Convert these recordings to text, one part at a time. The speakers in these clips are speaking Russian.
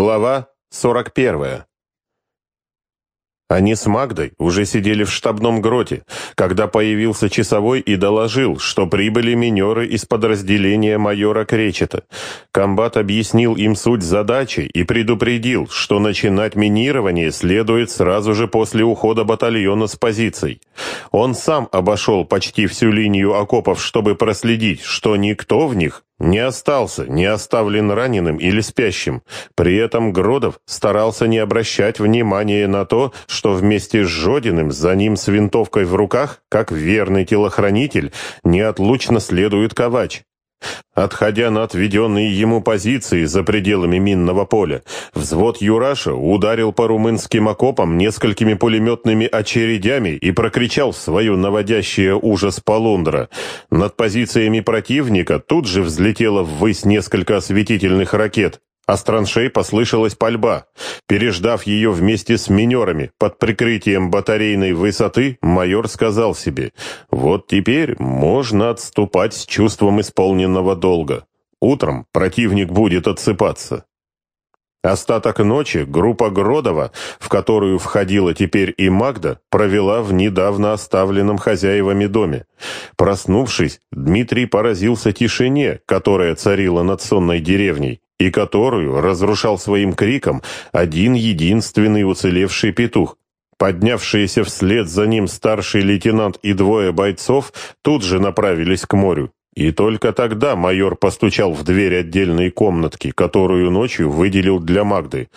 Глава 41. Они с Магдой уже сидели в штабном гроте, когда появился часовой и доложил, что прибыли минеры из подразделения майора Кречета. Комбат объяснил им суть задачи и предупредил, что начинать минирование следует сразу же после ухода батальона с позиций. Он сам обошел почти всю линию окопов, чтобы проследить, что никто в них не остался, не оставлен раненым или спящим. При этом Гродов старался не обращать внимания на то, что вместе с Жодиным за ним с винтовкой в руках, как верный телохранитель, неотлучно следует Ковач. Отходя на отведенные ему позиции за пределами минного поля, взвод Юраша ударил по румынским окопам несколькими пулеметными очередями и прокричал свою наводящее ужас полундра. Над позициями противника тут же взлетело ввысь несколько осветительных ракет, а с траншей послышалась пальба. Переждав ее вместе с минерами под прикрытием батарейной высоты, майор сказал себе, «Вот теперь можно отступать с чувством исполненного долга. Утром противник будет отсыпаться». Остаток ночи группа Гродова, в которую входила теперь и Магда, провела в недавно оставленном хозяевами доме. Проснувшись, Дмитрий поразился тишине, которая царила над сонной деревней и которую разрушал своим криком один единственный уцелевший петух. Поднявшиеся вслед за ним старший лейтенант и двое бойцов тут же направились к морю. И только тогда майор постучал в дверь отдельной комнатки, которую ночью выделил для Магды.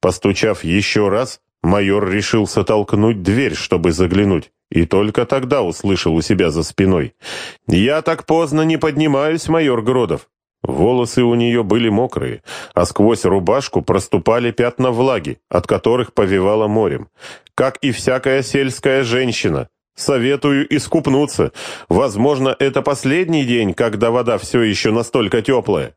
Постучав еще раз, майор решился толкнуть дверь, чтобы заглянуть. И только тогда услышал у себя за спиной. «Я так поздно не поднимаюсь, майор Гродов. Волосы у нее были мокрые, а сквозь рубашку проступали пятна влаги, от которых повивало морем. Как и всякая сельская женщина. Советую искупнуться. Возможно, это последний день, когда вода все еще настолько теплая.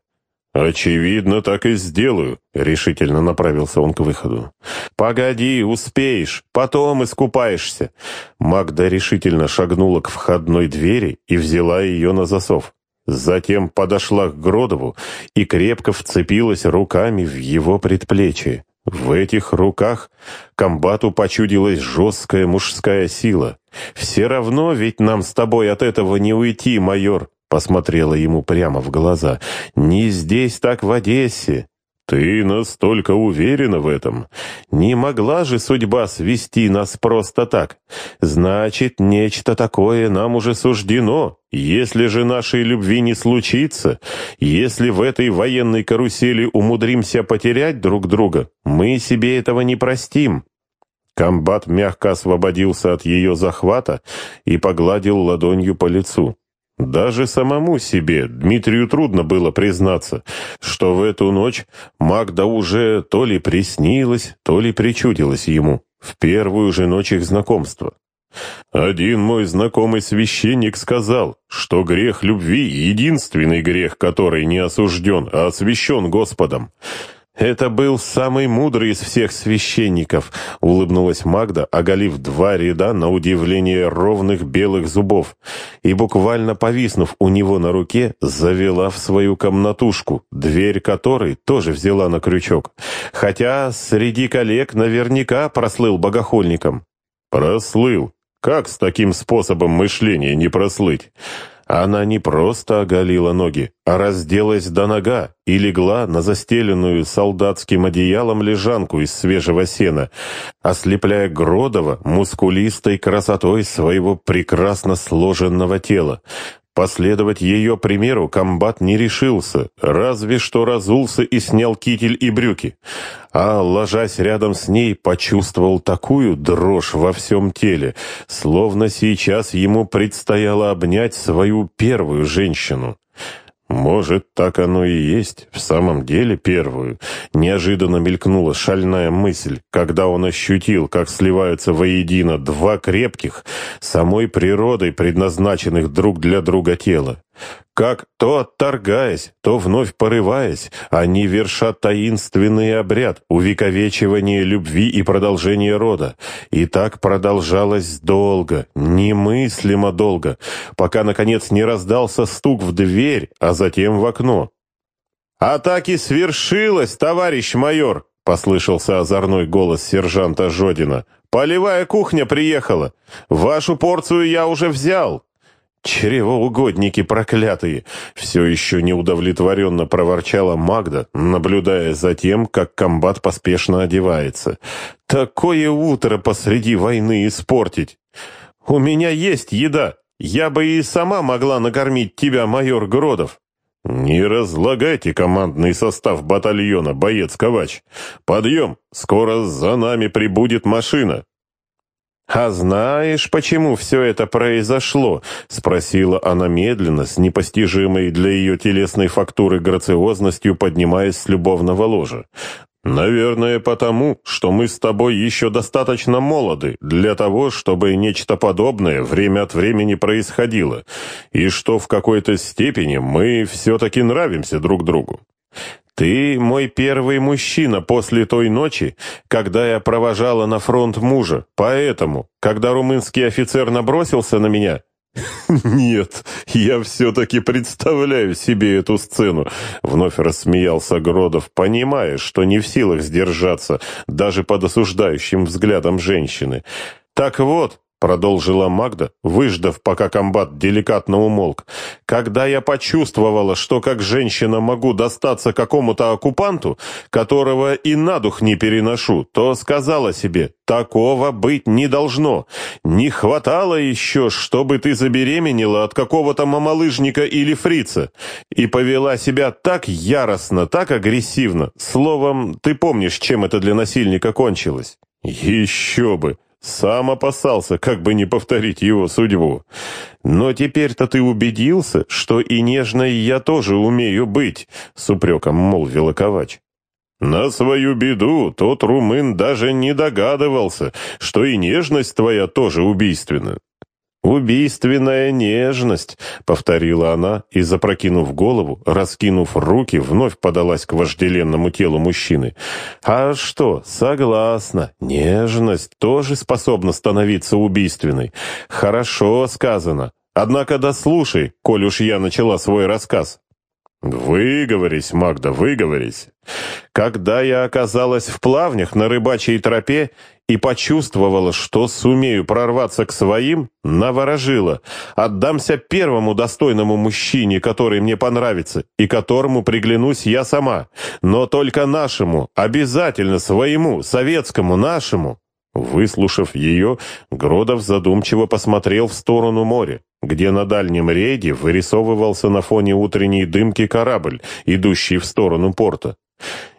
«Очевидно, так и сделаю», — решительно направился он к выходу. «Погоди, успеешь, потом искупаешься». Магда решительно шагнула к входной двери и взяла ее на засов. Затем подошла к Гродову и крепко вцепилась руками в его предплечье. В этих руках комбату почудилась жесткая мужская сила. «Все равно ведь нам с тобой от этого не уйти, майор», посмотрела ему прямо в глаза. «Не здесь, так в Одессе. «Ты настолько уверена в этом? Не могла же судьба свести нас просто так? Значит, нечто такое нам уже суждено. Если же нашей любви не случится, если в этой военной карусели умудримся потерять друг друга, мы себе этого не простим». Комбат мягко освободился от ее захвата и погладил ладонью по лицу. Даже самому себе, Дмитрию трудно было признаться, что в эту ночь Магда уже то ли приснилась, то ли причудилась ему, в первую же ночь их знакомства. Один мой знакомый священник сказал, что грех любви — единственный грех, который не осужден, а освящен Господом. «Это был самый мудрый из всех священников», — улыбнулась Магда, оголив два ряда на удивление ровных белых зубов, и, буквально повиснув у него на руке, завела в свою комнатушку, дверь которой тоже взяла на крючок, хотя среди коллег наверняка прослыл богохульником. «Прослыл. Как с таким способом мышления не прослыть?» Она не просто оголила ноги, а разделась до нога и легла на застеленную солдатским одеялом лежанку из свежего сена, ослепляя Гродова мускулистой красотой своего прекрасно сложенного тела. Последовать ее примеру комбат не решился, разве что разулся и снял китель и брюки. А, ложась рядом с ней, почувствовал такую дрожь во всем теле, словно сейчас ему предстояло обнять свою первую женщину. Может, так оно и есть, в самом деле первую. Неожиданно мелькнула шальная мысль, когда он ощутил, как сливаются воедино два крепких, самой природой предназначенных друг для друга тела. Как то отторгаясь, то вновь порываясь, они вершат таинственный обряд увековечивания любви и продолжения рода. И так продолжалось долго, немыслимо долго, пока, наконец, не раздался стук в дверь, а затем в окно. «Атаки свершилась, товарищ майор!» — послышался озорной голос сержанта Жодина. «Полевая кухня приехала! Вашу порцию я уже взял!» «Чревоугодники проклятые!» — все еще неудовлетворенно проворчала Магда, наблюдая за тем, как комбат поспешно одевается. «Такое утро посреди войны испортить! У меня есть еда! Я бы и сама могла накормить тебя, майор Гродов!» «Не разлагайте командный состав батальона, боец-ковач! Подъем! Скоро за нами прибудет машина!» «А знаешь, почему все это произошло?» — спросила она медленно, с непостижимой для ее телесной фактуры грациозностью, поднимаясь с любовного ложа. «Наверное, потому, что мы с тобой еще достаточно молоды для того, чтобы нечто подобное время от времени происходило, и что в какой-то степени мы все-таки нравимся друг другу. Ты мой первый мужчина после той ночи, когда я провожала на фронт мужа, поэтому, когда румынский офицер набросился на меня, «Нет, я все-таки представляю себе эту сцену», — вновь рассмеялся Гродов, понимая, что не в силах сдержаться даже под осуждающим взглядом женщины. «Так вот, продолжила Магда, выждав, пока комбат деликатно умолк. «Когда я почувствовала, что как женщина могу достаться какому-то оккупанту, которого и на дух не переношу, то сказала себе, такого быть не должно. Не хватало еще, чтобы ты забеременела от какого-то мамалыжника или фрица. И повела себя так яростно, так агрессивно. Словом, ты помнишь, чем это для насильника кончилось?» «Еще бы!» Сам опасался, как бы не повторить его судьбу. Но теперь-то ты убедился, что и нежной я тоже умею быть, — с упреком молвила Ковач. На свою беду тот румын даже не догадывался, что и нежность твоя тоже убийственна. «Убийственная нежность», — повторила она и, запрокинув голову, раскинув руки, вновь подалась к вожделенному телу мужчины. «А что, согласна, нежность тоже способна становиться убийственной. Хорошо сказано. Однако дослушай, коль уж я начала свой рассказ». «Выговорись, Магда, выговорись. Когда я оказалась в плавнях на рыбачьей тропе и почувствовала, что сумею прорваться к своим, наворожила. Отдамся первому достойному мужчине, который мне понравится, и которому приглянусь я сама. Но только нашему, обязательно своему, советскому, нашему. Выслушав ее, Гродов задумчиво посмотрел в сторону моря, где на дальнем рейде вырисовывался на фоне утренней дымки корабль, идущий в сторону порта.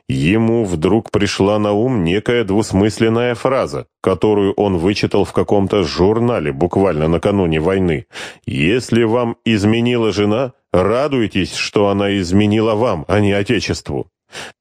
Ему вдруг пришла на ум некая двусмысленная фраза, которую он вычитал в каком-то журнале буквально накануне войны. «Если вам изменила жена, радуйтесь, что она изменила вам, а не Отечеству».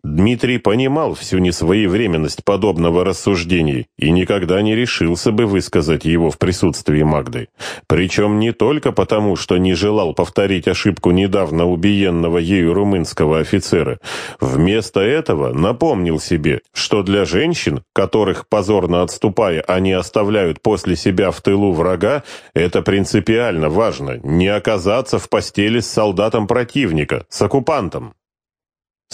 Дмитрий понимал всю несвоевременность подобного рассуждения и никогда не решился бы высказать его в присутствии Магды. Причем не только потому, что не желал повторить ошибку недавно убиенного ею румынского офицера. Вместо этого напомнил себе, что для женщин, которых, позорно отступая, они оставляют после себя в тылу врага, это принципиально важно – не оказаться в постели с солдатом противника, с оккупантом.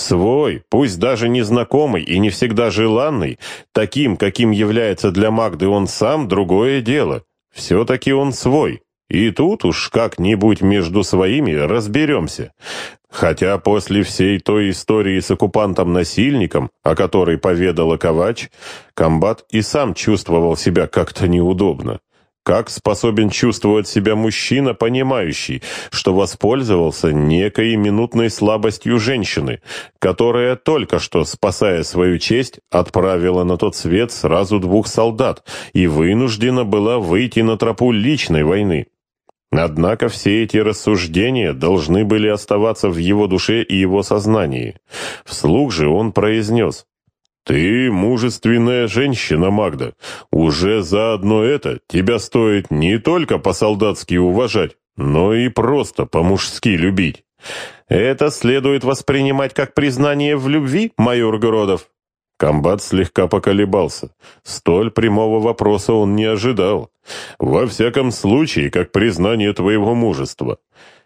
Свой, пусть даже незнакомый и не всегда желанный, таким, каким является для Магды он сам, другое дело. Все-таки он свой. И тут уж как-нибудь между своими разберемся. Хотя после всей той истории с оккупантом-насильником, о которой поведала Ковач, комбат и сам чувствовал себя как-то неудобно. Как способен чувствовать себя мужчина, понимающий, что воспользовался некой минутной слабостью женщины, которая только что, спасая свою честь, отправила на тот свет сразу двух солдат и вынуждена была выйти на тропу личной войны? Однако все эти рассуждения должны были оставаться в его душе и его сознании. Вслух же он произнес «Ты мужественная женщина, Магда. Уже за одно это тебя стоит не только по-солдатски уважать, но и просто по-мужски любить. Это следует воспринимать как признание в любви, майор Городов?» Комбат слегка поколебался. Столь прямого вопроса он не ожидал. «Во всяком случае, как признание твоего мужества.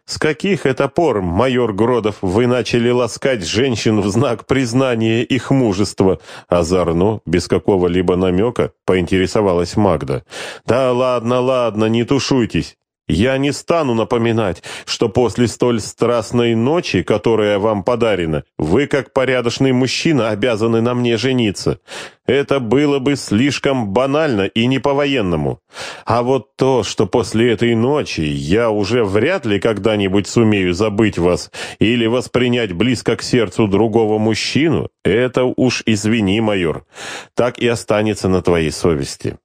С каких это пор, майор Гродов, вы начали ласкать женщин в знак признания их мужества? Озорно, без какого-либо намека, поинтересовалась Магда. Да ладно, ладно, не тушуйтесь. Я не стану напоминать, что после столь страстной ночи, которая вам подарена, вы, как порядочный мужчина, обязаны на мне жениться. Это было бы слишком банально и не по-военному. А вот то, что после этой ночи я уже вряд ли когда-нибудь сумею забыть вас или воспринять близко к сердцу другого мужчину, это уж извини, майор, так и останется на твоей совести.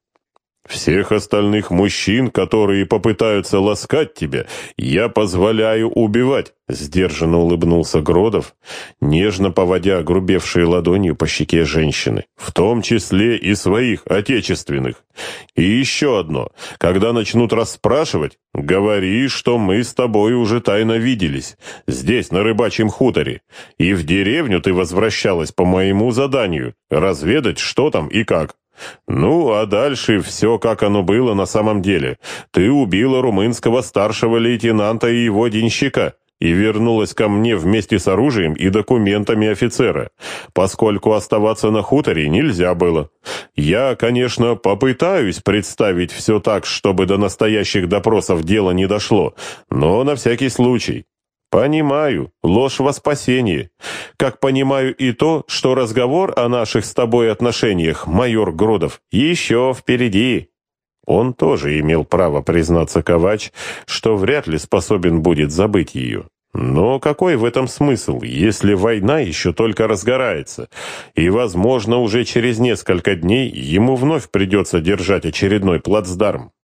Всех остальных мужчин, которые попытаются ласкать тебя, я позволяю убивать, сдержанно улыбнулся Гродов, нежно поводя грубевшей ладонью по щеке женщины, в том числе и своих отечественных. И еще одно, когда начнут расспрашивать, говори, что мы с тобой уже тайно виделись, здесь, на рыбачьем хуторе, и в деревню ты возвращалась по моему заданию, разведать, что там и как. «Ну, а дальше все, как оно было на самом деле. Ты убила румынского старшего лейтенанта и его денщика» и вернулась ко мне вместе с оружием и документами офицера, поскольку оставаться на хуторе нельзя было. Я, конечно, попытаюсь представить все так, чтобы до настоящих допросов дело не дошло, но на всякий случай. «Понимаю. Ложь во спасение. Как понимаю и то, что разговор о наших с тобой отношениях, майор Гродов, еще впереди». Он тоже имел право признаться Ковач, что вряд ли способен будет забыть ее. Но какой в этом смысл, если война еще только разгорается, и, возможно, уже через несколько дней ему вновь придется держать очередной плацдарм?